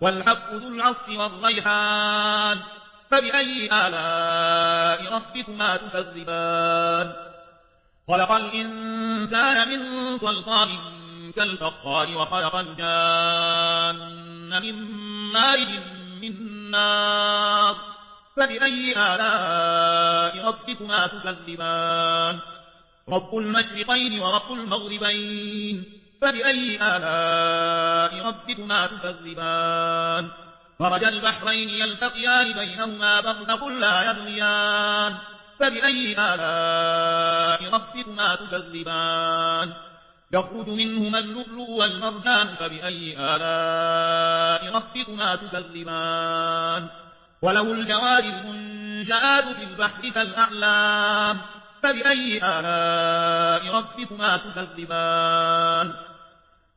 والحق ذو العصف والريحان. فبأي آلاء ربكما تكذبان؟ خلق الإنسان من صلصال كالفخار وخلق الجان من مارج من نار. فبأي آلاء ربكما تكذبان؟ رب المشرقين ورب المغربين. فبأي آلاء ربكما تكذبان؟ مرج البحرين يلتقيان بينهما برزخ لا يبغيان. فبأي آلاء ربكما تكذبان؟ يخرج منهما اللؤلؤ والمرجان فبأي آلاء ربكما تكذبان؟ وله الجوار المنشآت في البحر كالأعلام فبأي آلاء ربكما تكذبان؟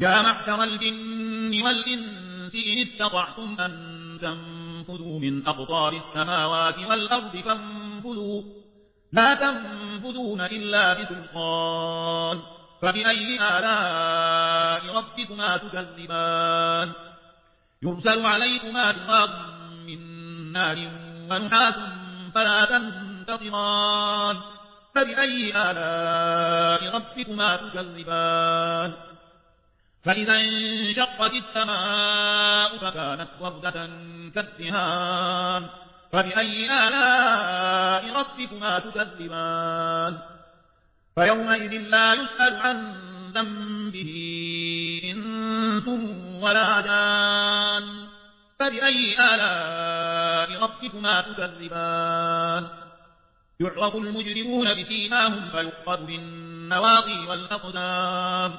يا محشر الجن والإنس إن استطعتم أن تنفذوا من أقطار السماوات والأرض فانفذوا. لا تنفذون إلا بسلطان. فبأي آلاء ربكما تكذبان؟ يرسل عليكما شراب من نار ونحاس فلا تنتصران. فبأي آلاء ربكما تكذبان؟ فإذا انشقت السماء فكانت وردة كالدهان فبأي آلاء ربكما تكذبان فيومئذ لا يسأل عن ذنبه إنس ولا جان فبأي آلاء ربكما تكذبان يعرف المجرمون بسيماهم فيؤخذ بالنواطي والأقدام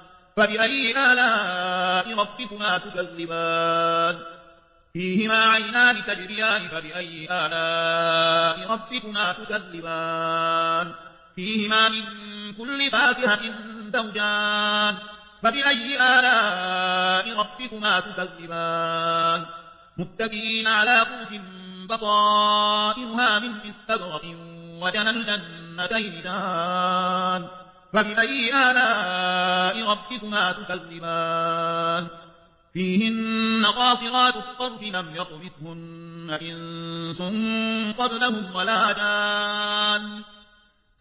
فبأي آلاء ربكما تكذبان؟ فيهما عينان تجريان فبأي آلاء ربكما تكذبان؟ فيهما من كل فاكهة زوجان فبأي آلاء ربكما تكذبان؟ متكئين على فرش بطائرها من استبرق وجنى الجنتين دان. فبأي آلاء ربكما تكذبان؟ فيهن قاصرات الطرف لم يطمثهن إنس قبلهم ولا جان.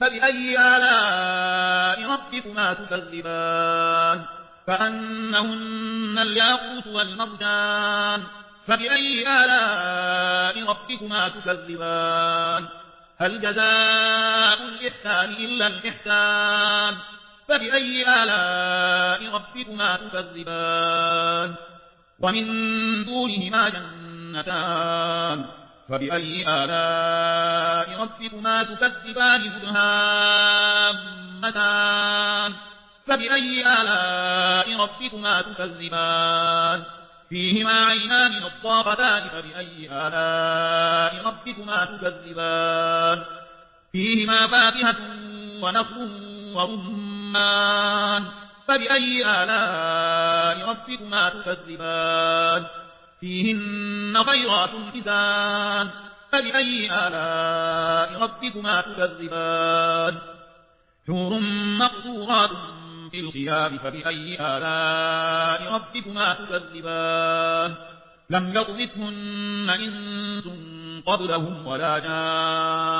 فبأي آلاء ربكما تكذبان؟ فأنهن الياقوت والمرجان. فبأي آلاء ربكما تكذبان؟ هل جزاء الإحسان إلا الإحسان فبأي آلاء ربكما تكذبان؟ ومن دونهما جنتان فبأي آلاء ربكما تكذبان مدهامتان؟ فبأي آلاء ربكما تكذبان؟ فيهما عينان نضاقتان فبأي آلاء ربكما تكذبان؟ فيهما فاكهة ونخل ورمان. فبأي آلاء ربكما تكذبان؟ فيهن خيرات حسان. فبأي آلاء ربكما تكذبان؟ حور مقصورات في الخيام. فبأي آلاء ربكما تكذبان؟ لم يطمثهن إنس قبلهم ولا جان.